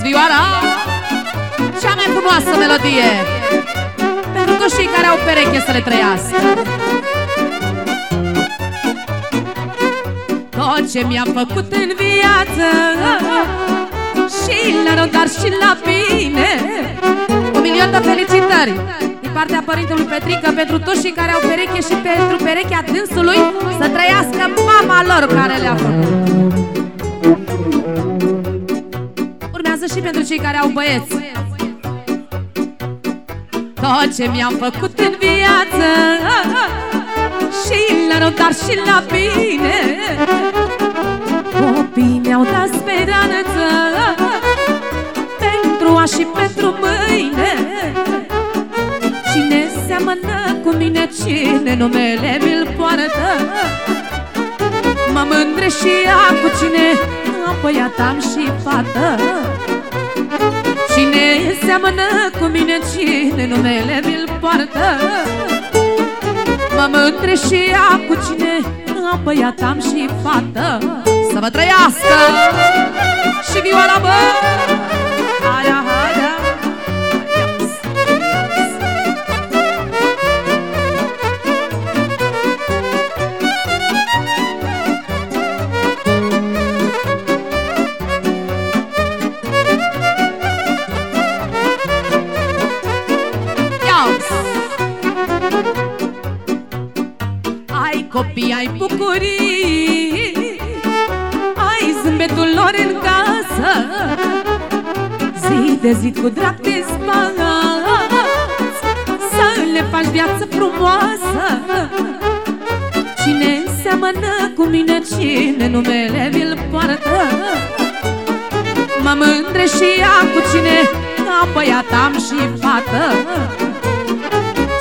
Jos vioara Cea mai frumoasă melodie. Pentru toți cei care au pereche să le trăiască. Tot ce mi-am făcut în viață Și la rău, dar și la bine Un milion de felicitări Din partea părintelui Petrică Pentru toți cei care au pereche și pentru perechea dânsului Să trăiască mama lor care le-a făcut și pentru cei care au băieți. Tot ce mi-am făcut în viață Și la rău, dar și la bine. Copiii mi-au dat speranță Pentru a și pentru mâine. Cine seamănă cu mine, cine numele mi-l poartă? Mă mândre și ea cu cine? Am băiat am și fată Cine seamănă cu mine, cine numele mi-l poartă? Mă mândre și ea cu cine am băiat am și fată. Să vă trăiască și vioara bă copii, ai bucurii. Ai zâmbetul lor în casă Zi de zi cu drag te Să le faci viață frumoasă. Cine seamănă cu mine, cine numele mi-l poartă? Mă mândre și ea cu cine Am băiat, am și fată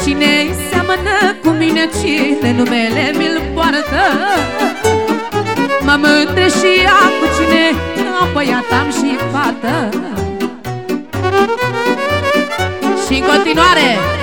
Cine seamănă cu mine, cine numele mi-l poartă? Mă mândre și ea cu cine Am băiat, am și fată. Și în continuare